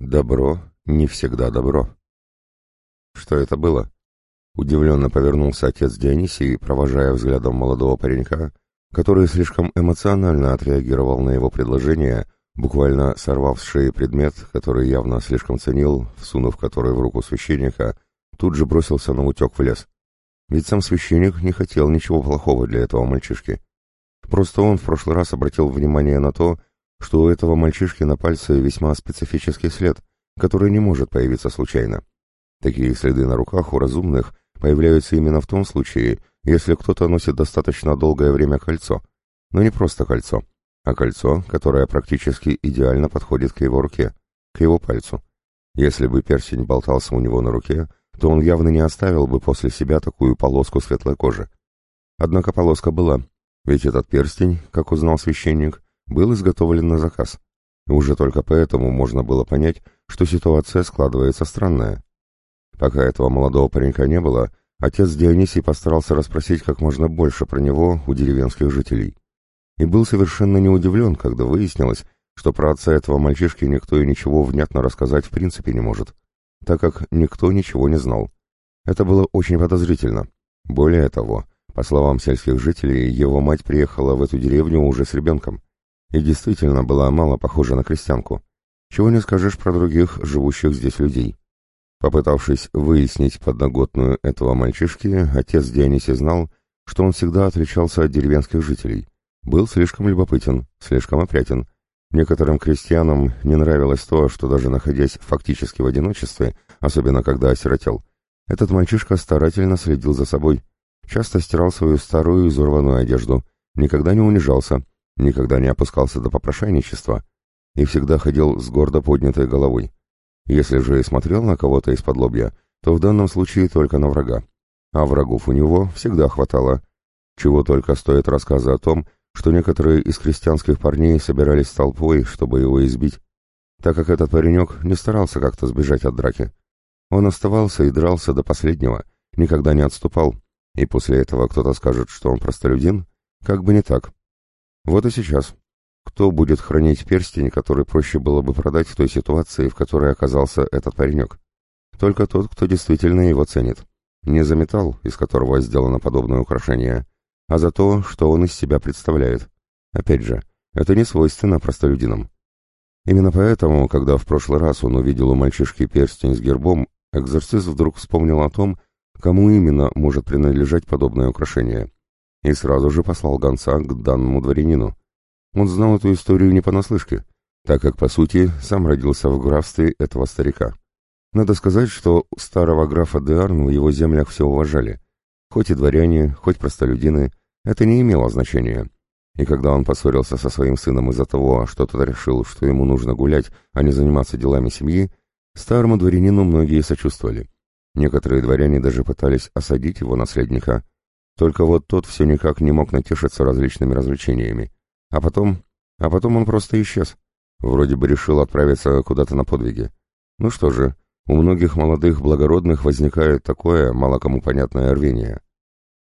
Добро не всегда добро. Что это было? Удивленно повернулся отец Дионисий, провожая взглядом молодого паренька, который слишком эмоционально отреагировал на его предложение, буквально сорвав с шеи предмет, который явно слишком ценил, всунув который в руку священника, тут же бросился на утек в лес. Ведь сам священник не хотел ничего плохого для этого мальчишки. Просто он в прошлый раз обратил внимание на то, что у этого мальчишки на пальце весьма специфический след, который не может появиться случайно. Такие следы на руках у разумных появляются именно в том случае, если кто-то носит достаточно долгое время кольцо. Но не просто кольцо, а кольцо, которое практически идеально подходит к его руке, к его пальцу. Если бы перстень болтался у него на руке, то он явно не оставил бы после себя такую полоску светлой кожи. Однако полоска была, ведь этот перстень, как узнал священник, был изготовлен на заказ. Уже только поэтому можно было понять, что ситуация складывается странная. Пока этого молодого паренька не было, отец Дионисий постарался расспросить как можно больше про него у деревенских жителей. И был совершенно не удивлен, когда выяснилось, что про отца этого мальчишки никто и ничего внятно рассказать в принципе не может, так как никто ничего не знал. Это было очень подозрительно. Более того, по словам сельских жителей, его мать приехала в эту деревню уже с ребенком и действительно была мало похожа на крестьянку. Чего не скажешь про других, живущих здесь людей. Попытавшись выяснить подноготную этого мальчишки, отец Дионисий знал, что он всегда отличался от деревенских жителей. Был слишком любопытен, слишком опрятен. Некоторым крестьянам не нравилось то, что даже находясь фактически в одиночестве, особенно когда осиротел, этот мальчишка старательно следил за собой, часто стирал свою старую изорванную одежду, никогда не унижался, никогда не опускался до попрошайничества и всегда ходил с гордо поднятой головой. Если же и смотрел на кого-то из-под лобья, то в данном случае только на врага. А врагов у него всегда хватало. Чего только стоит рассказы о том, что некоторые из крестьянских парней собирались толпой, чтобы его избить, так как этот паренек не старался как-то сбежать от драки. Он оставался и дрался до последнего, никогда не отступал, и после этого кто-то скажет, что он простолюдин, как бы не так. Вот и сейчас. Кто будет хранить перстень, который проще было бы продать в той ситуации, в которой оказался этот паренек? Только тот, кто действительно его ценит. Не за металл, из которого сделано подобное украшение, а за то, что он из себя представляет. Опять же, это не свойственно простолюдинам. Именно поэтому, когда в прошлый раз он увидел у мальчишки перстень с гербом, экзорцист вдруг вспомнил о том, кому именно может принадлежать подобное украшение, и сразу же послал гонца к данному дворянину. Он знал эту историю не понаслышке, так как, по сути, сам родился в графстве этого старика. Надо сказать, что старого графа Деарн в его землях все уважали. Хоть и дворяне, хоть простолюдины, это не имело значения. И когда он поссорился со своим сыном из-за того, что тот решил, что ему нужно гулять, а не заниматься делами семьи, старому дворянину многие сочувствовали. Некоторые дворяне даже пытались осадить его наследника, только вот тот все никак не мог натешиться различными развлечениями. А потом... А потом он просто исчез. Вроде бы решил отправиться куда-то на подвиги. Ну что же, у многих молодых благородных возникает такое, мало кому понятное рвение.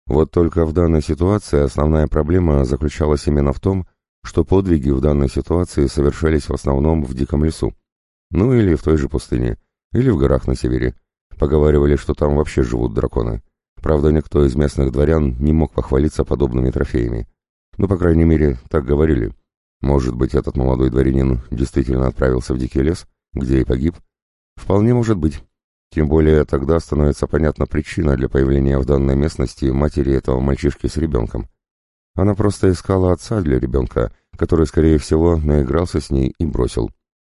Вот только в данной ситуации основная проблема заключалась именно в том, что подвиги в данной ситуации совершались в основном в диком лесу. Ну или в той же пустыне, или в горах на севере. Поговаривали, что там вообще живут драконы. Правда, никто из местных дворян не мог похвалиться подобными трофеями. Ну, по крайней мере, так говорили. Может быть, этот молодой дворянин действительно отправился в дикий лес, где и погиб? Вполне может быть. Тем более тогда становится понятна причина для появления в данной местности матери этого мальчишки с ребенком. Она просто искала отца для ребенка, который, скорее всего, наигрался с ней и бросил.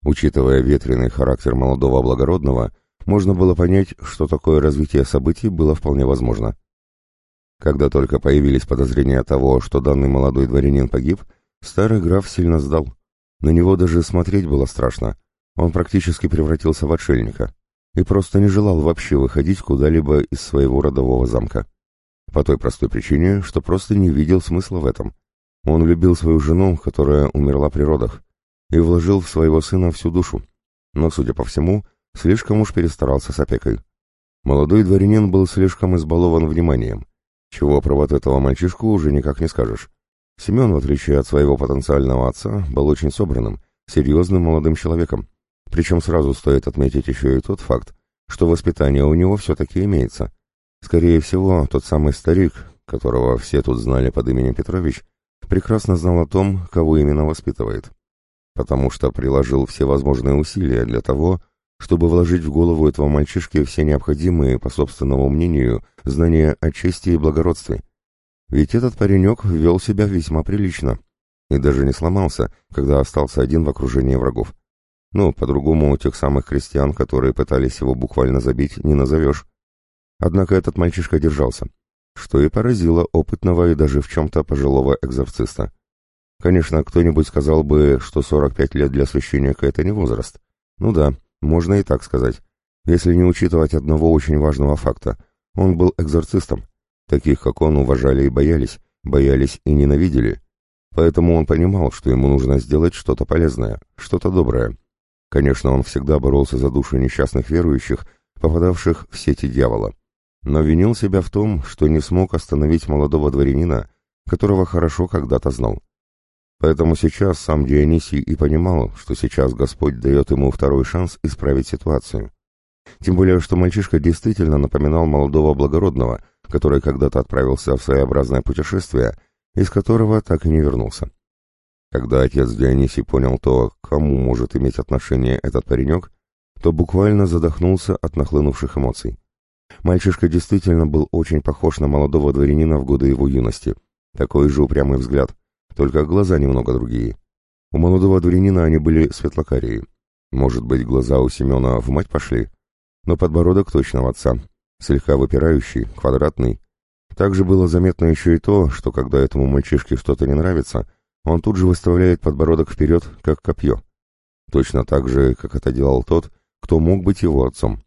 Учитывая ветреный характер молодого благородного, можно было понять, что такое развитие событий было вполне возможно. Когда только появились подозрения того, что данный молодой дворянин погиб, старый граф сильно сдал. На него даже смотреть было страшно. Он практически превратился в отшельника и просто не желал вообще выходить куда-либо из своего родового замка. По той простой причине, что просто не видел смысла в этом. Он любил свою жену, которая умерла при родах, и вложил в своего сына всю душу. Но, судя по всему, Слишком уж перестарался с опекой. Молодой дворянин был слишком избалован вниманием, чего про вот этого мальчишку уже никак не скажешь. Семен, в отличие от своего потенциального отца, был очень собранным, серьезным молодым человеком, Причем сразу стоит отметить еще и тот факт, что воспитание у него все-таки имеется. Скорее всего, тот самый старик, которого все тут знали под именем Петрович, прекрасно знал о том, кого именно воспитывает. Потому что приложил все возможные усилия для того, чтобы вложить в голову этого мальчишки все необходимые, по собственному мнению, знания о чести и благородстве. Ведь этот паренек вел себя весьма прилично и даже не сломался, когда остался один в окружении врагов. Ну, по-другому тех самых крестьян, которые пытались его буквально забить, не назовешь. Однако этот мальчишка держался, что и поразило опытного и даже в чем-то пожилого экзорциста. Конечно, кто-нибудь сказал бы, что 45 лет для священника — это не возраст. Ну да, можно и так сказать. Если не учитывать одного очень важного факта. Он был экзорцистом. Таких, как он, уважали и боялись, боялись и ненавидели. Поэтому он понимал, что ему нужно сделать что-то полезное, что-то доброе. Конечно, он всегда боролся за души несчастных верующих, попадавших в сети дьявола. Но винил себя в том, что не смог остановить молодого дворянина, которого хорошо когда-то знал. Поэтому сейчас сам Дионисий и понимал, что сейчас Господь дает ему второй шанс исправить ситуацию. Тем более, что мальчишка действительно напоминал молодого благородного, который когда-то отправился в своеобразное путешествие, из которого так и не вернулся. Когда отец Дионисий понял то, к кому может иметь отношение этот паренек, то буквально задохнулся от нахлынувших эмоций. Мальчишка действительно был очень похож на молодого дворянина в годы его юности. Такой же упрямый взгляд, только глаза немного другие. У молодого дворянина они были светлокарие. Может быть, глаза у Семена в мать пошли? Но подбородок точно в отца, слегка выпирающий, квадратный. Также было заметно еще и то, что когда этому мальчишке что-то не нравится, он тут же выставляет подбородок вперед, как копье. Точно так же, как это делал тот, кто мог быть его отцом.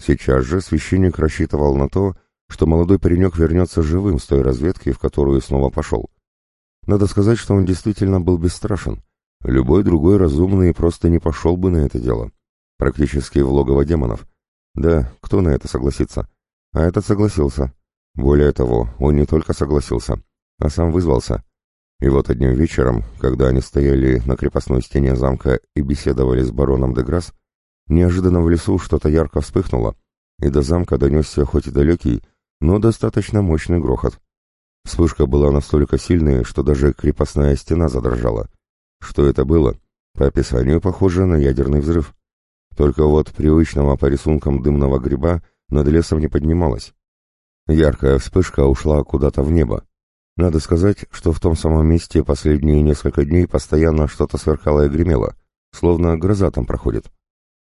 Сейчас же священник рассчитывал на то, что молодой паренек вернется живым с той разведки, в которую снова пошел. Надо сказать, что он действительно был бесстрашен. Любой другой разумный просто не пошел бы на это дело. Практически в логово демонов. Да, кто на это согласится? А этот согласился. Более того, он не только согласился, а сам вызвался. И вот одним вечером, когда они стояли на крепостной стене замка и беседовали с бароном де Грасс, неожиданно в лесу что-то ярко вспыхнуло, и до замка донесся хоть и далекий, но достаточно мощный грохот. Вспышка была настолько сильной, что даже крепостная стена задрожала. Что это было? По описанию похоже на ядерный взрыв. Только вот привычного по рисункам дымного гриба над лесом не поднималась. Яркая вспышка ушла куда-то в небо. Надо сказать, что в том самом месте последние несколько дней постоянно что-то сверкало и гремело, словно гроза там проходит.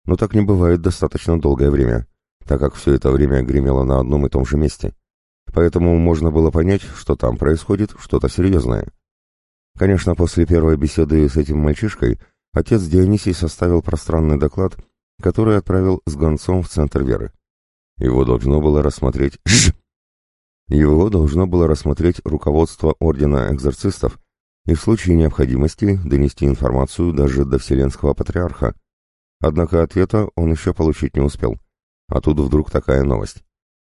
Но так не бывает достаточно долгое время, так как все это время гремело на одном и том же месте поэтому можно было понять, что там происходит что-то серьезное. Конечно, после первой беседы с этим мальчишкой отец Дионисий составил пространный доклад, который отправил с гонцом в центр веры. Его должно было рассмотреть... Его должно было рассмотреть руководство Ордена Экзорцистов и в случае необходимости донести информацию даже до Вселенского Патриарха. Однако ответа он еще получить не успел. А тут вдруг такая новость.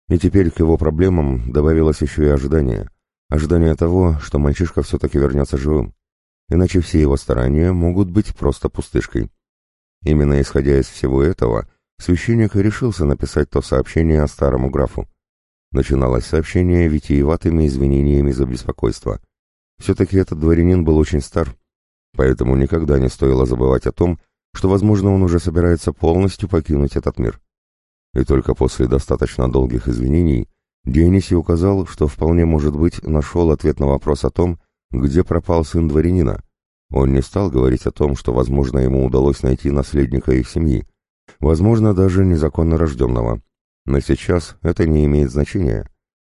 И теперь к его проблемам добавилось еще и ожидание. Ожидание того, что мальчишка все-таки вернется живым. Иначе все его старания могут быть просто пустышкой. Именно исходя из всего этого, священник и решился написать то сообщение старому графу. Начиналось сообщение витиеватыми извинениями за беспокойство. Все-таки этот дворянин был очень стар, поэтому никогда не стоило забывать о том, что, возможно, он уже собирается полностью покинуть этот мир. И только после достаточно долгих извинений Дионисий указал, что вполне может быть нашел ответ на вопрос о том, где пропал сын дворянина. Он не стал говорить о том, что, возможно, ему удалось найти наследника их семьи, возможно, даже незаконно рожденного. Но сейчас это не имеет значения.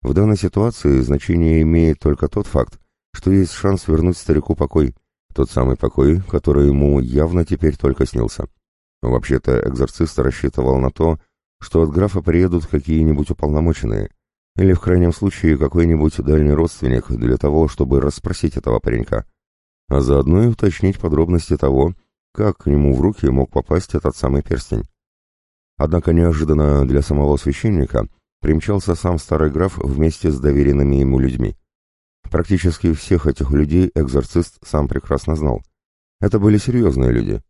В данной ситуации значение имеет только тот факт, что есть шанс вернуть старику покой, тот самый покой, который ему явно теперь только снился. Вообще-то экзорцист рассчитывал на то, что от графа приедут какие-нибудь уполномоченные, или в крайнем случае какой-нибудь дальний родственник для того, чтобы расспросить этого паренька, а заодно и уточнить подробности того, как к нему в руки мог попасть этот самый перстень. Однако неожиданно для самого священника примчался сам старый граф вместе с доверенными ему людьми. Практически всех этих людей экзорцист сам прекрасно знал. Это были серьезные люди.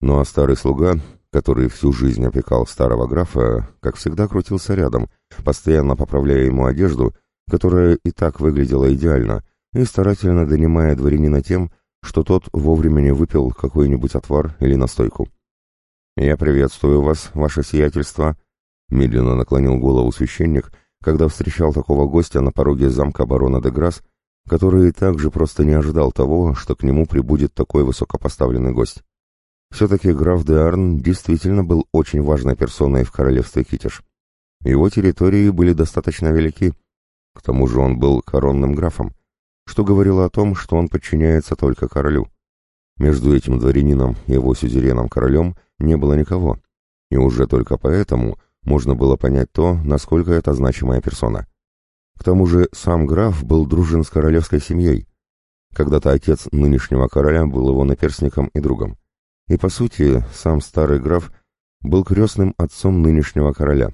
Ну а старый слуга, который всю жизнь опекал старого графа, как всегда крутился рядом, постоянно поправляя ему одежду, которая и так выглядела идеально, и старательно донимая дворянина тем, что тот вовремя не выпил какой-нибудь отвар или настойку. «Я приветствую вас, ваше сиятельство», — медленно наклонил голову священник, когда встречал такого гостя на пороге замка барона де Грасс, который также просто не ожидал того, что к нему прибудет такой высокопоставленный гость. Все-таки граф де Арн действительно был очень важной персоной в королевстве Китиш. Его территории были достаточно велики, к тому же он был коронным графом, что говорило о том, что он подчиняется только королю. Между этим дворянином и его сюзереном-королем не было никого, и уже только поэтому можно было понять то, насколько это значимая персона. К тому же сам граф был дружен с королевской семьей. Когда-то отец нынешнего короля был его наперсником и другом. И, по сути, сам старый граф был крестным отцом нынешнего короля.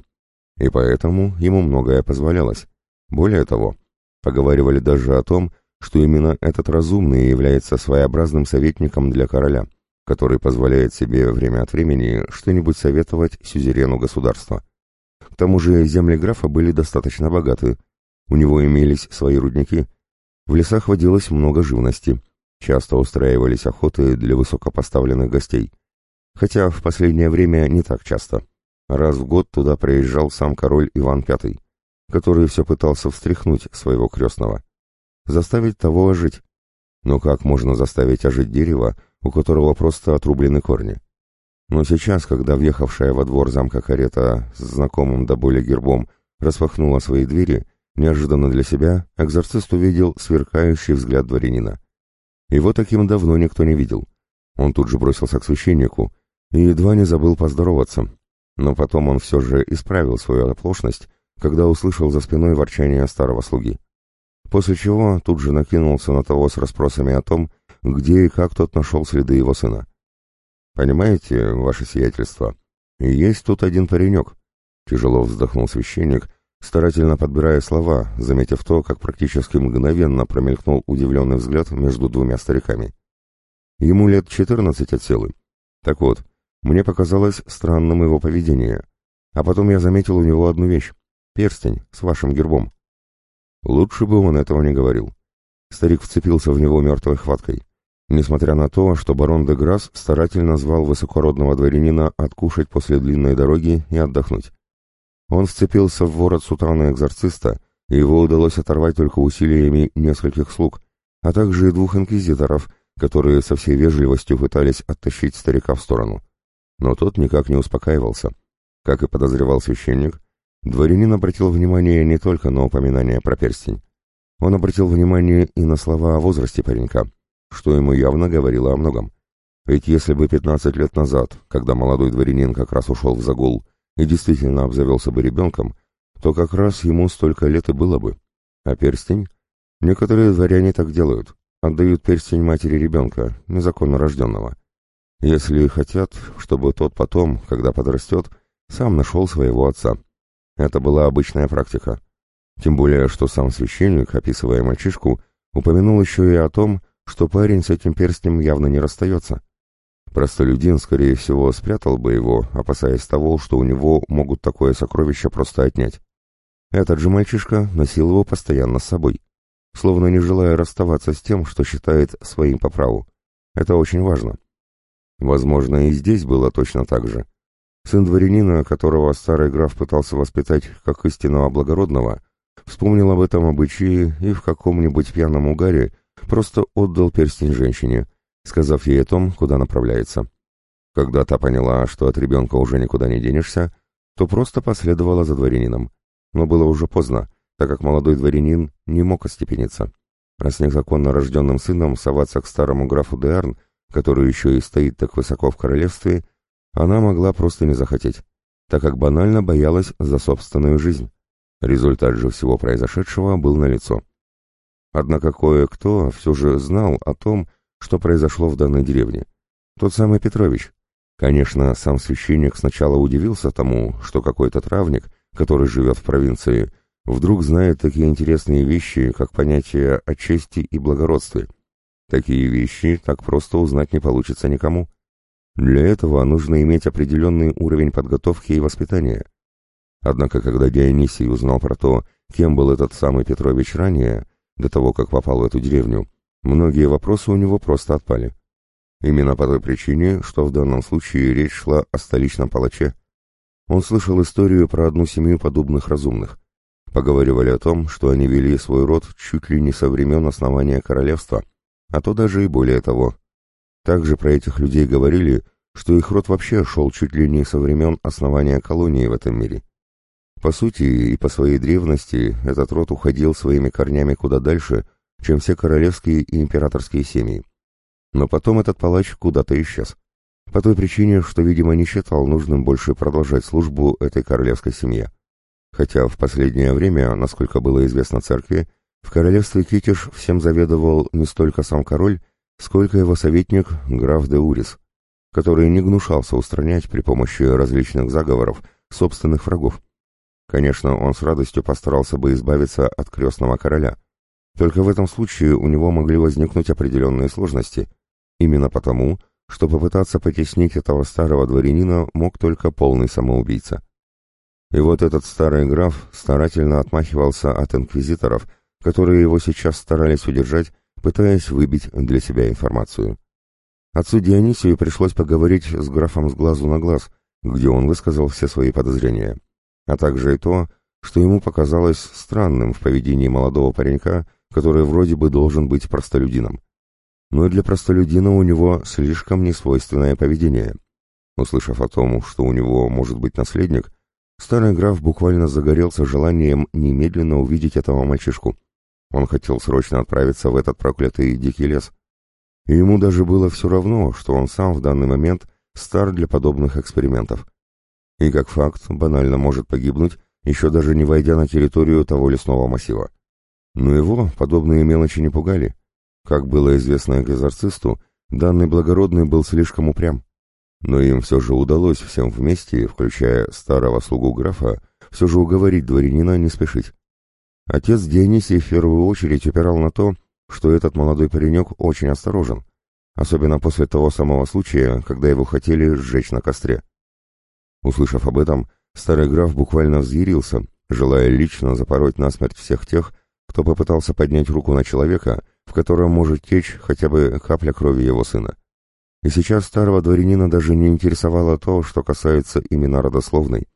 И поэтому ему многое позволялось. Более того, поговаривали даже о том, что именно этот разумный является своеобразным советником для короля, который позволяет себе время от времени что-нибудь советовать сюзерену государства. К тому же земли графа были достаточно богаты, у него имелись свои рудники, в лесах водилось много живности, часто устраивались охоты для высокопоставленных гостей, хотя в последнее время не так часто. Раз в год туда приезжал сам король Иван V, который все пытался встряхнуть своего крестного заставить того ожить. Но как можно заставить ожить дерево, у которого просто отрублены корни? Но сейчас, когда въехавшая во двор замка карета с знакомым до боли гербом распахнула свои двери, неожиданно для себя экзорцист увидел сверкающий взгляд дворянина. Его таким давно никто не видел. Он тут же бросился к священнику и едва не забыл поздороваться. Но потом он все же исправил свою оплошность, когда услышал за спиной ворчание старого слуги после чего тут же накинулся на того с расспросами о том, где и как тот нашел следы его сына. «Понимаете, ваше сиятельство, есть тут один паренек», — тяжело вздохнул священник, старательно подбирая слова, заметив то, как практически мгновенно промелькнул удивленный взгляд между двумя стариками. Ему лет четырнадцать от силы. Так вот, мне показалось странным его поведение, а потом я заметил у него одну вещь — перстень с вашим гербом. Лучше бы он этого не говорил. Старик вцепился в него мертвой хваткой. Несмотря на то, что барон де Грасс старательно звал высокородного дворянина откушать после длинной дороги и отдохнуть. Он вцепился в ворот сутана экзорциста, и его удалось оторвать только усилиями нескольких слуг, а также и двух инквизиторов, которые со всей вежливостью пытались оттащить старика в сторону. Но тот никак не успокаивался. Как и подозревал священник, Дворянин обратил внимание не только на упоминание про перстень. Он обратил внимание и на слова о возрасте паренька, что ему явно говорило о многом. Ведь если бы 15 лет назад, когда молодой дворянин как раз ушел в загул и действительно обзавелся бы ребенком, то как раз ему столько лет и было бы. А перстень? Некоторые дворяне так делают, отдают перстень матери ребенка, незаконно рожденного. Если хотят, чтобы тот потом, когда подрастет, сам нашел своего отца. Это была обычная практика. Тем более, что сам священник, описывая мальчишку, упомянул еще и о том, что парень с этим перстнем явно не расстается. Простолюдин, скорее всего, спрятал бы его, опасаясь того, что у него могут такое сокровище просто отнять. Этот же мальчишка носил его постоянно с собой, словно не желая расставаться с тем, что считает своим по праву. Это очень важно. Возможно, и здесь было точно так же. Сын дворянина, которого старый граф пытался воспитать как истинного благородного, вспомнил об этом обычае и в каком-нибудь пьяном угаре просто отдал перстень женщине, сказав ей о том, куда направляется. Когда та поняла, что от ребенка уже никуда не денешься, то просто последовала за дворянином. Но было уже поздно, так как молодой дворянин не мог остепениться. А с незаконно рожденным сыном соваться к старому графу Деарн, который еще и стоит так высоко в королевстве, она могла просто не захотеть, так как банально боялась за собственную жизнь. Результат же всего произошедшего был налицо. Однако кое-кто все же знал о том, что произошло в данной деревне. Тот самый Петрович. Конечно, сам священник сначала удивился тому, что какой-то травник, который живет в провинции, вдруг знает такие интересные вещи, как понятие о чести и благородстве. Такие вещи так просто узнать не получится никому. Для этого нужно иметь определенный уровень подготовки и воспитания. Однако, когда Дионисий узнал про то, кем был этот самый Петрович ранее, до того, как попал в эту деревню, многие вопросы у него просто отпали. Именно по той причине, что в данном случае речь шла о столичном палаче. Он слышал историю про одну семью подобных разумных. Поговаривали о том, что они вели свой род чуть ли не со времен основания королевства, а то даже и более того. Также про этих людей говорили, что их род вообще шел чуть ли не со времен основания колонии в этом мире. По сути и по своей древности этот род уходил своими корнями куда дальше, чем все королевские и императорские семьи. Но потом этот палач куда-то исчез. По той причине, что, видимо, не считал нужным больше продолжать службу этой королевской семье. Хотя в последнее время, насколько было известно церкви, в королевстве Китиш всем заведовал не столько сам король, сколько его советник граф де Урис, который не гнушался устранять при помощи различных заговоров собственных врагов. Конечно, он с радостью постарался бы избавиться от крестного короля. Только в этом случае у него могли возникнуть определенные сложности. Именно потому, что попытаться потеснить этого старого дворянина мог только полный самоубийца. И вот этот старый граф старательно отмахивался от инквизиторов, которые его сейчас старались удержать, пытаясь выбить для себя информацию. Отцу Дионисию пришлось поговорить с графом с глазу на глаз, где он высказал все свои подозрения а также и то, что ему показалось странным в поведении молодого паренька, который вроде бы должен быть простолюдином. Но и для простолюдина у него слишком несвойственное поведение. Услышав о том, что у него может быть наследник, старый граф буквально загорелся желанием немедленно увидеть этого мальчишку. Он хотел срочно отправиться в этот проклятый дикий лес. И ему даже было все равно, что он сам в данный момент стар для подобных экспериментов и, как факт, банально может погибнуть, еще даже не войдя на территорию того лесного массива. Но его подобные мелочи не пугали. Как было известно экзорцисту, данный благородный был слишком упрям. Но им все же удалось всем вместе, включая старого слугу графа, все же уговорить дворянина не спешить. Отец Дионисий в первую очередь упирал на то, что этот молодой паренек очень осторожен, особенно после того самого случая, когда его хотели сжечь на костре. Услышав об этом, старый граф буквально взъярился, желая лично запороть насмерть всех тех, кто попытался поднять руку на человека, в котором может течь хотя бы капля крови его сына. И сейчас старого дворянина даже не интересовало то, что касается именно родословной.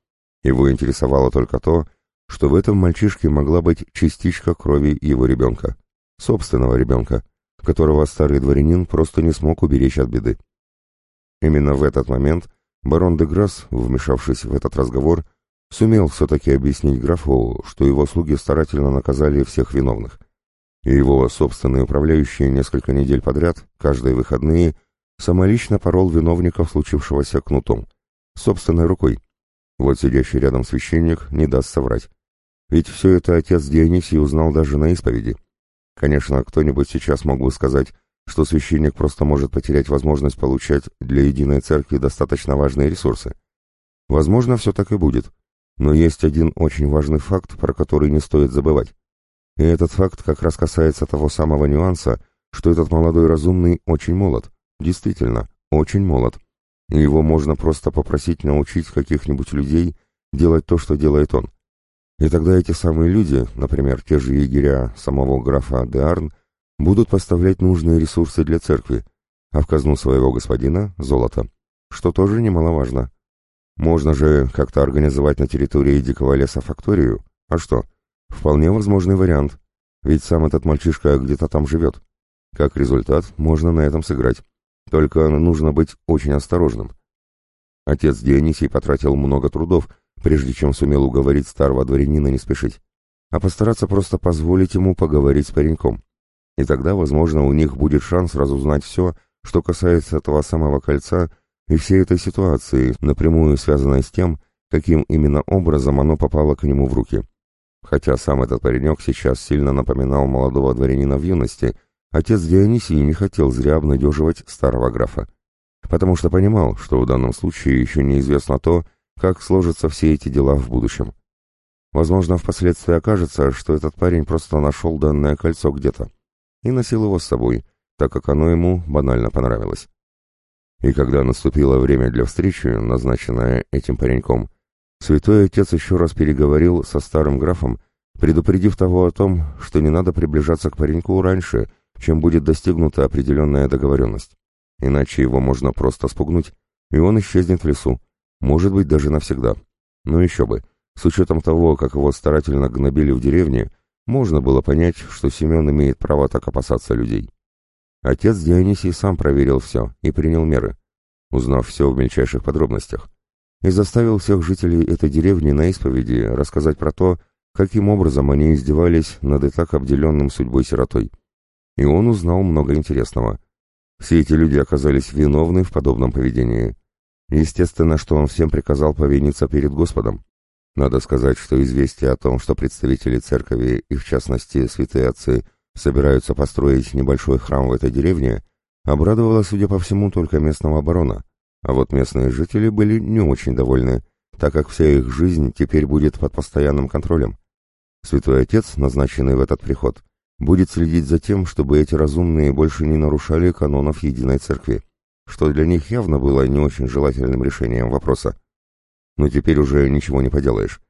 Его интересовало только то, что в этом мальчишке могла быть частичка крови его ребенка, собственного ребенка, которого старый дворянин просто не смог уберечь от беды. Именно в этот момент Барон де Грасс, вмешавшись в этот разговор, сумел все-таки объяснить графу, что его слуги старательно наказали всех виновных. И его собственный управляющий несколько недель подряд, каждые выходные, самолично порол виновников случившегося кнутом, собственной рукой. Вот сидящий рядом священник не даст соврать. Ведь все это отец Дионисий узнал даже на исповеди. Конечно, кто-нибудь сейчас мог бы сказать, что священник просто может потерять возможность получать для единой церкви достаточно важные ресурсы. Возможно, все так и будет. Но есть один очень важный факт, про который не стоит забывать. И этот факт как раз касается того самого нюанса, что этот молодой разумный очень молод. Действительно, очень молод. И его можно просто попросить научить каких-нибудь людей делать то, что делает он. И тогда эти самые люди, например, те же егеря самого графа де Арн, будут поставлять нужные ресурсы для церкви, а в казну своего господина – золото, что тоже немаловажно. Можно же как-то организовать на территории Дикого леса факторию, а что? Вполне возможный вариант, ведь сам этот мальчишка где-то там живет. Как результат, можно на этом сыграть. Только нужно быть очень осторожным. Отец Дионисий потратил много трудов, прежде чем сумел уговорить старого дворянина не спешить, а постараться просто позволить ему поговорить с пареньком. И тогда, возможно, у них будет шанс разузнать все, что касается этого самого кольца и всей этой ситуации, напрямую связанной с тем, каким именно образом оно попало к нему в руки. Хотя сам этот паренек сейчас сильно напоминал молодого дворянина в юности, отец Дионисий не хотел зря обнадеживать старого графа. Потому что понимал, что в данном случае еще неизвестно то, как сложатся все эти дела в будущем. Возможно, впоследствии окажется, что этот парень просто нашел данное кольцо где-то и носил его с собой, так как оно ему банально понравилось. И когда наступило время для встречи, назначенное этим пареньком, святой отец еще раз переговорил со старым графом, предупредив того о том, что не надо приближаться к пареньку раньше, чем будет достигнута определенная договоренность. Иначе его можно просто спугнуть, и он исчезнет в лесу, может быть, даже навсегда. Но еще бы, с учетом того, как его старательно гнобили в деревне, можно было понять, что Семен имеет право так опасаться людей. Отец Дионисий сам проверил все и принял меры, узнав все в мельчайших подробностях, и заставил всех жителей этой деревни на исповеди рассказать про то, каким образом они издевались над и так обделенным судьбой сиротой. И он узнал много интересного. Все эти люди оказались виновны в подобном поведении. Естественно, что он всем приказал повиниться перед Господом. Надо сказать, что известие о том, что представители церкви, и в частности святые отцы, собираются построить небольшой храм в этой деревне, обрадовало, судя по всему, только местного оборона. А вот местные жители были не очень довольны, так как вся их жизнь теперь будет под постоянным контролем. Святой Отец, назначенный в этот приход, будет следить за тем, чтобы эти разумные больше не нарушали канонов Единой Церкви, что для них явно было не очень желательным решением вопроса. Но теперь уже ничего не поделаешь.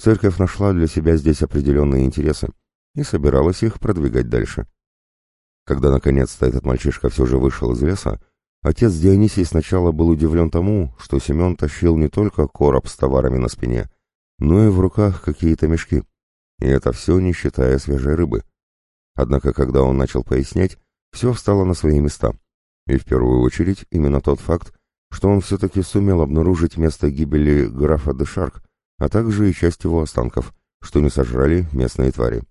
Церковь нашла для себя здесь определенные интересы, и собиралась их продвигать дальше. Когда наконец-то этот мальчишка все же вышел из леса, отец Дионисий сначала был удивлен тому, что Семен тащил не только короб с товарами на спине, но и в руках какие-то мешки, и это все не считая свежей рыбы. Однако, когда он начал пояснять, все встало на свои места, и в первую очередь именно тот факт, что он все-таки сумел обнаружить место гибели графа Дешарк, а также и часть его останков, что не сожрали местные твари.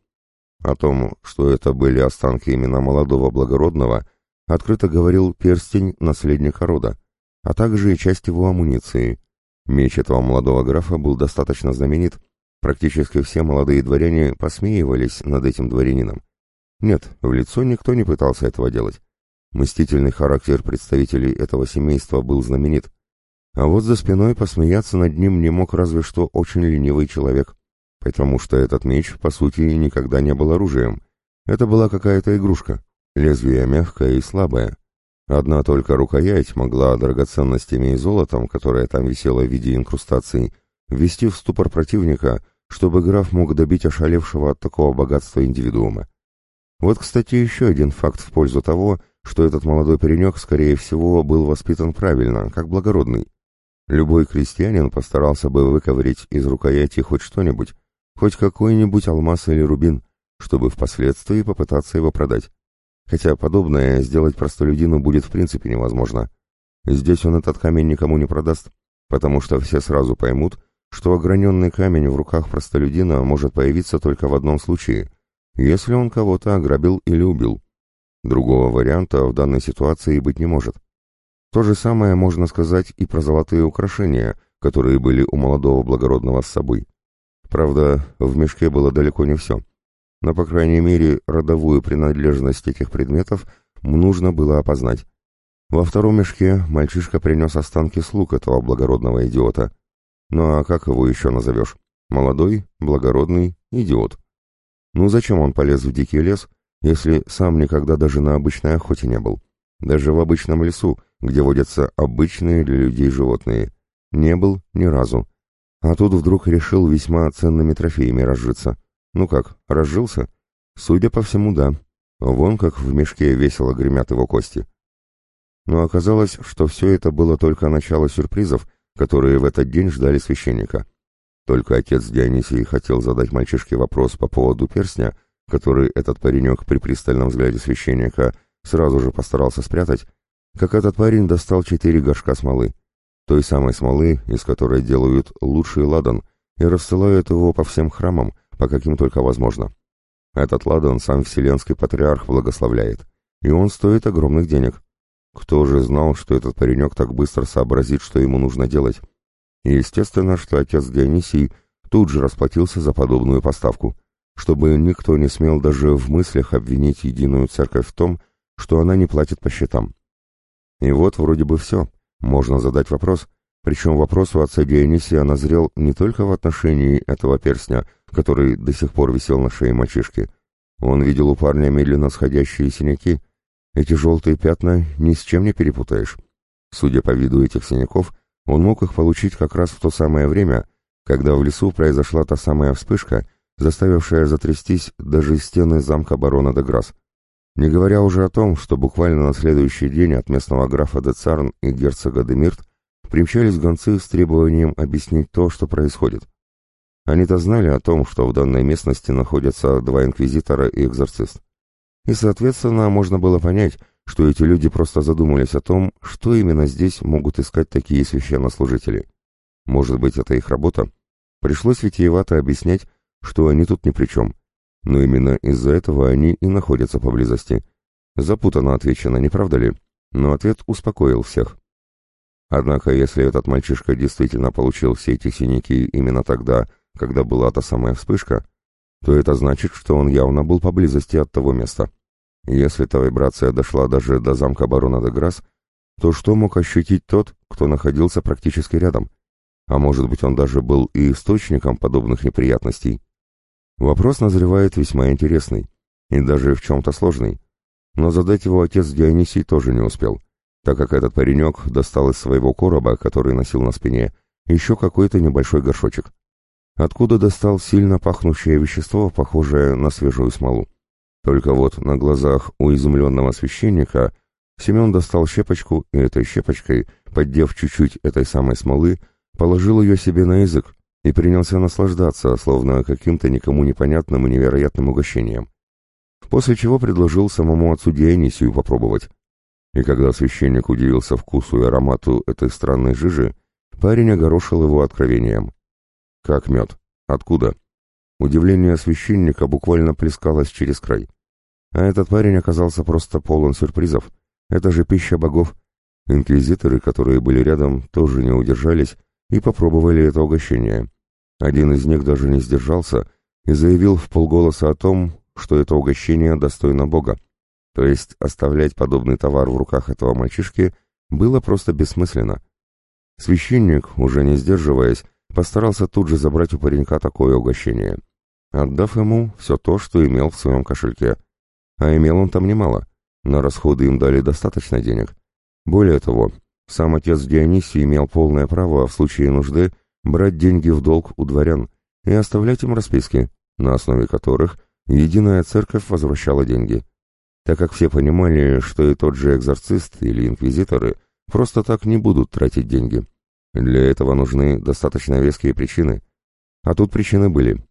О том, что это были останки именно молодого благородного, открыто говорил перстень наследника рода, а также и часть его амуниции. Меч этого молодого графа был достаточно знаменит, практически все молодые дворяне посмеивались над этим дворянином. Нет, в лицо никто не пытался этого делать. Мстительный характер представителей этого семейства был знаменит, а вот за спиной посмеяться над ним не мог разве что очень ленивый человек потому что этот меч, по сути, никогда не был оружием. Это была какая-то игрушка, лезвие мягкое и слабое. Одна только рукоять могла драгоценностями и золотом, которое там висело в виде инкрустаций, ввести в ступор противника, чтобы граф мог добить ошалевшего от такого богатства индивидуума. Вот, кстати, еще один факт в пользу того, что этот молодой паренек, скорее всего, был воспитан правильно, как благородный. Любой крестьянин постарался бы выковырить из рукояти хоть что-нибудь, хоть какой-нибудь алмаз или рубин, чтобы впоследствии попытаться его продать. Хотя подобное сделать простолюдину будет в принципе невозможно. Здесь он этот камень никому не продаст, потому что все сразу поймут, что ограненный камень в руках простолюдина может появиться только в одном случае, если он кого-то ограбил или убил. Другого варианта в данной ситуации быть не может. То же самое можно сказать и про золотые украшения, которые были у молодого благородного с собой. Правда, в мешке было далеко не все. Но, по крайней мере, родовую принадлежность этих предметов нужно было опознать. Во втором мешке мальчишка принес останки слуг этого благородного идиота. Ну а как его еще назовешь? Молодой, благородный, идиот. Ну зачем он полез в дикий лес, если сам никогда даже на обычной охоте не был? Даже в обычном лесу, где водятся обычные для людей животные. Не был ни разу. А тут вдруг решил весьма ценными трофеями разжиться. Ну как, разжился? Судя по всему, да. Вон как в мешке весело гремят его кости. Но оказалось, что все это было только начало сюрпризов, которые в этот день ждали священника. Только отец Дионисий хотел задать мальчишке вопрос по поводу перстня, который этот паренек при пристальном взгляде священника сразу же постарался спрятать, как этот парень достал четыре горшка смолы той самой смолы, из которой делают лучший ладан, и рассылают его по всем храмам, по каким только возможно. Этот ладан сам Вселенский Патриарх благословляет, и он стоит огромных денег. Кто же знал, что этот паренек так быстро сообразит, что ему нужно делать? И естественно, что отец Дионисий тут же расплатился за подобную поставку, чтобы никто не смел даже в мыслях обвинить единую церковь в том, что она не платит по счетам. И вот вроде бы все — можно задать вопрос, причем вопрос у отца Дионисия назрел не только в отношении этого перстня, который до сих пор висел на шее мальчишки. Он видел у парня медленно сходящие синяки. Эти желтые пятна ни с чем не перепутаешь. Судя по виду этих синяков, он мог их получить как раз в то самое время, когда в лесу произошла та самая вспышка, заставившая затрястись даже стены замка барона де. Не говоря уже о том, что буквально на следующий день от местного графа де Царн и герцога де Мирт примчались гонцы с требованием объяснить то, что происходит. Они-то знали о том, что в данной местности находятся два инквизитора и экзорцист. И, соответственно, можно было понять, что эти люди просто задумались о том, что именно здесь могут искать такие священнослужители. Может быть, это их работа? Пришлось витиевато объяснять, что они тут ни при чем. Но именно из-за этого они и находятся поблизости. Запутанно отвечено, не правда ли? Но ответ успокоил всех. Однако, если этот мальчишка действительно получил все эти синяки именно тогда, когда была та самая вспышка, то это значит, что он явно был поблизости от того места. Если та вибрация дошла даже до замка барона де Грасс, то что мог ощутить тот, кто находился практически рядом? А может быть, он даже был и источником подобных неприятностей? Вопрос назревает весьма интересный, и даже в чем-то сложный. Но задать его отец Дионисий тоже не успел, так как этот паренек достал из своего короба, который носил на спине, еще какой-то небольшой горшочек откуда достал сильно пахнущее вещество, похожее на свежую смолу. Только вот на глазах у изумленного священника Семен достал щепочку и этой щепочкой, поддев чуть-чуть этой самой смолы, положил ее себе на язык и принялся наслаждаться, словно каким-то никому непонятным и невероятным угощением. После чего предложил самому отцу Дионисию попробовать. И когда священник удивился вкусу и аромату этой странной жижи, парень огорошил его откровением. Как мед? Откуда? Удивление священника буквально плескалось через край. А этот парень оказался просто полон сюрпризов. Это же пища богов. Инквизиторы, которые были рядом, тоже не удержались и попробовали это угощение. Один из них даже не сдержался и заявил в полголоса о том, что это угощение достойно Бога. То есть оставлять подобный товар в руках этого мальчишки было просто бессмысленно. Священник, уже не сдерживаясь, постарался тут же забрать у паренька такое угощение, отдав ему все то, что имел в своем кошельке. А имел он там немало, на расходы им дали достаточно денег. Более того, сам отец Дионисий имел полное право в случае нужды брать деньги в долг у дворян и оставлять им расписки, на основе которых единая церковь возвращала деньги. Так как все понимали, что и тот же экзорцист или инквизиторы просто так не будут тратить деньги. Для этого нужны достаточно веские причины. А тут причины были.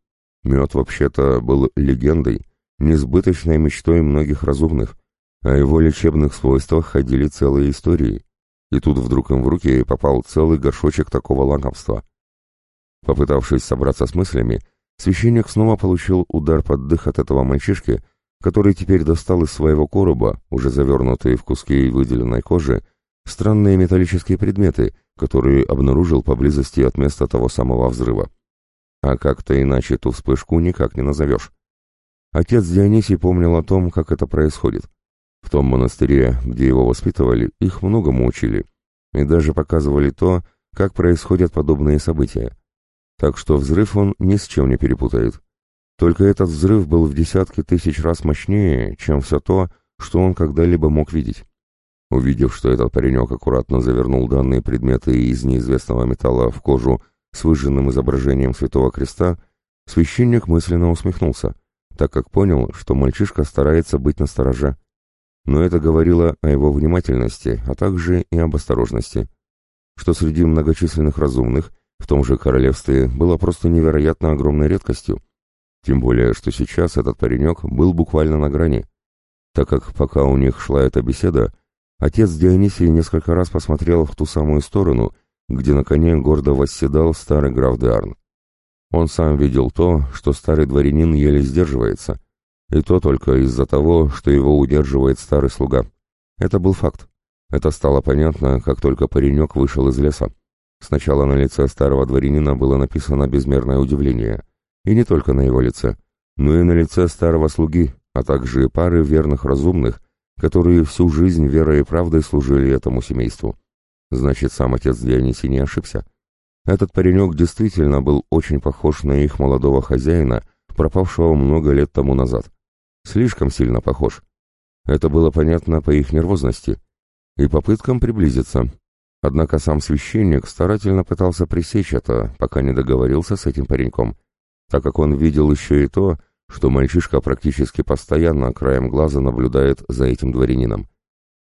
Мед вообще-то был легендой, несбыточной мечтой многих разумных. О его лечебных свойствах ходили целые истории. И тут вдруг им в руки попал целый горшочек такого лакомства. Попытавшись собраться с мыслями, священник снова получил удар под дых от этого мальчишки, который теперь достал из своего короба, уже завернутые в куски выделенной кожи, странные металлические предметы, которые обнаружил поблизости от места того самого взрыва. А как-то иначе ту вспышку никак не назовешь. Отец Дионисий помнил о том, как это происходит. В том монастыре, где его воспитывали, их многому учили, и даже показывали то, как происходят подобные события. Так что взрыв он ни с чем не перепутает. Только этот взрыв был в десятки тысяч раз мощнее, чем все то, что он когда-либо мог видеть. Увидев, что этот паренек аккуратно завернул данные предметы из неизвестного металла в кожу с выжженным изображением Святого Креста, священник мысленно усмехнулся, так как понял, что мальчишка старается быть настороже. Но это говорило о его внимательности, а также и об осторожности. Что среди многочисленных разумных в том же королевстве было просто невероятно огромной редкостью. Тем более, что сейчас этот паренек был буквально на грани, так как пока у них шла эта беседа, Отец Дионисий несколько раз посмотрел в ту самую сторону, где на коне гордо восседал старый граф де Арн. Он сам видел то, что старый дворянин еле сдерживается, и то только из-за того, что его удерживает старый слуга. Это был факт. Это стало понятно, как только паренек вышел из леса. Сначала на лице старого дворянина было написано безмерное удивление, и не только на его лице, но и на лице старого слуги, а также пары верных разумных, которые всю жизнь верой и правдой служили этому семейству. Значит, сам отец Дионисий не ошибся. Этот паренек действительно был очень похож на их молодого хозяина, пропавшего много лет тому назад. Слишком сильно похож. Это было понятно по их нервозности и попыткам приблизиться, Однако сам священник старательно пытался пресечь это, пока не договорился с этим пареньком, так как он видел еще и то, что мальчишка практически постоянно краем глаза наблюдает за этим дворянином,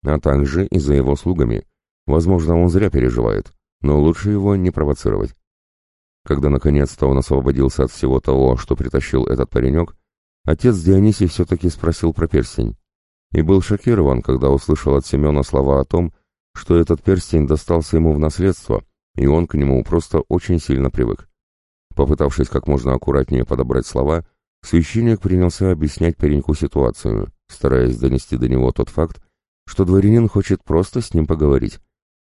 а также и за его слугами. Возможно, он зря переживает, но лучше его не провоцировать. Когда наконец-то он освободился от всего того, что притащил этот паренек, отец Дионисий все-таки спросил про перстень. И был шокирован, когда услышал от Семена слова о том, что этот перстень достался ему в наследство, и он к нему просто очень сильно привык. Попытавшись как можно аккуратнее подобрать слова, священник принялся объяснять пареньку ситуацию, стараясь донести до него тот факт, что дворянин хочет просто с ним поговорить,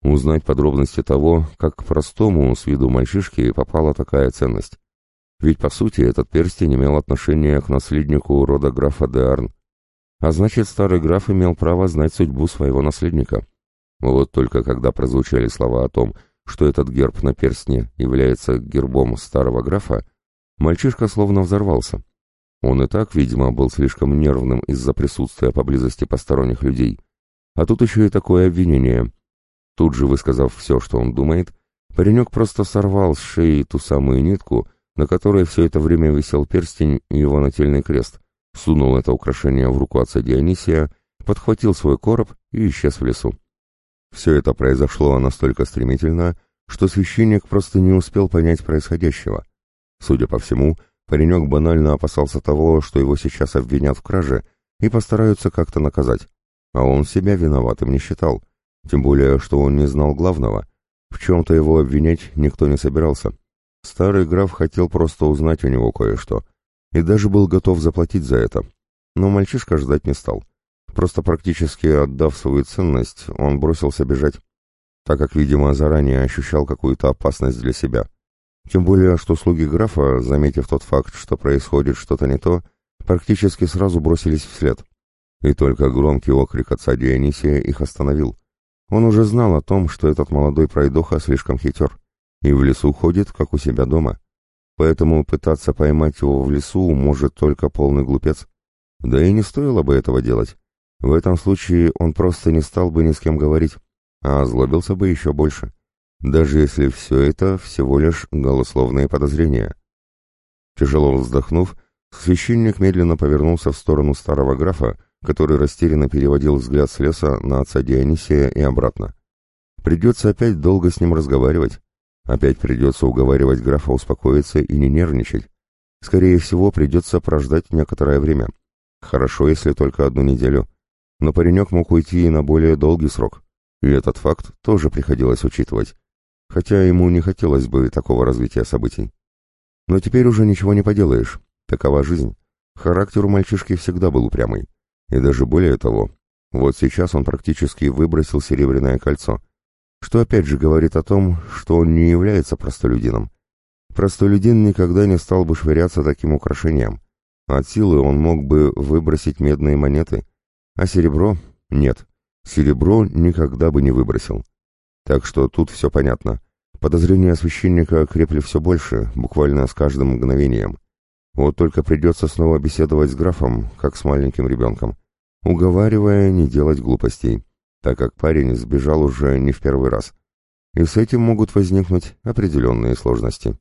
узнать подробности того, как к простому с виду мальчишке попала такая ценность. Ведь, по сути, этот перстень имел отношение к наследнику рода графа де. А значит, старый граф имел право знать судьбу своего наследника. Вот только когда прозвучали слова о том, что этот герб на перстне является гербом старого графа, мальчишка словно взорвался. Он и так, видимо, был слишком нервным из-за присутствия поблизости посторонних людей. А тут еще и такое обвинение. Тут же высказав все, что он думает, паренек просто сорвал с шеи ту самую нитку, на которой все это время висел перстень и его нательный крест, сунул это украшение в руку отца Дионисия, подхватил свой короб и исчез в лесу. Все это произошло настолько стремительно, что священник просто не успел понять происходящего. Судя по всему, паренек банально опасался того, что его сейчас обвинят в краже и постараются как-то наказать. А он себя виноватым не считал. Тем более, что он не знал главного. В чем-то его обвинять никто не собирался. Старый граф хотел просто узнать у него кое-что. И даже был готов заплатить за это. Но мальчишка ждать не стал. Просто практически отдав свою ценность, он бросился бежать. Так как, видимо, заранее ощущал какую-то опасность для себя. Тем более, что слуги графа, заметив тот факт, что происходит что-то не то, практически сразу бросились вслед. И только громкий окрик отца Дионисия их остановил. Он уже знал о том, что этот молодой пройдоха слишком хитер, и в лесу ходит, как у себя дома. Поэтому пытаться поймать его в лесу может только полный глупец. Да и не стоило бы этого делать. В этом случае он просто не стал бы ни с кем говорить, а озлобился бы еще больше. Даже если все это всего лишь голословные подозрения. Тяжело вздохнув, священник медленно повернулся в сторону старого графа, который растерянно переводил взгляд с леса на отца Дионисия и обратно. Придется опять долго с ним разговаривать. Опять придется уговаривать графа успокоиться и не нервничать. Скорее всего, придется прождать некоторое время. Хорошо, если только одну неделю. Но паренек мог уйти и на более долгий срок. И этот факт тоже приходилось учитывать. Хотя ему не хотелось бы такого развития событий. Но теперь уже ничего не поделаешь. Такова жизнь. Характер у мальчишки всегда был упрямый. И даже более того, вот сейчас он практически выбросил серебряное кольцо, что опять же говорит о том, что он не является простолюдином. Простолюдин никогда не стал бы швыряться таким украшением. От силы он мог бы выбросить медные монеты, а серебро — нет, серебро никогда бы не выбросил. Так что тут все понятно. Подозрения священника крепли все больше, буквально с каждым мгновением. Вот только придется снова беседовать с графом, как с маленьким ребенком, уговаривая не делать глупостей, так как парень сбежал уже не в первый раз. И с этим могут возникнуть определенные сложности.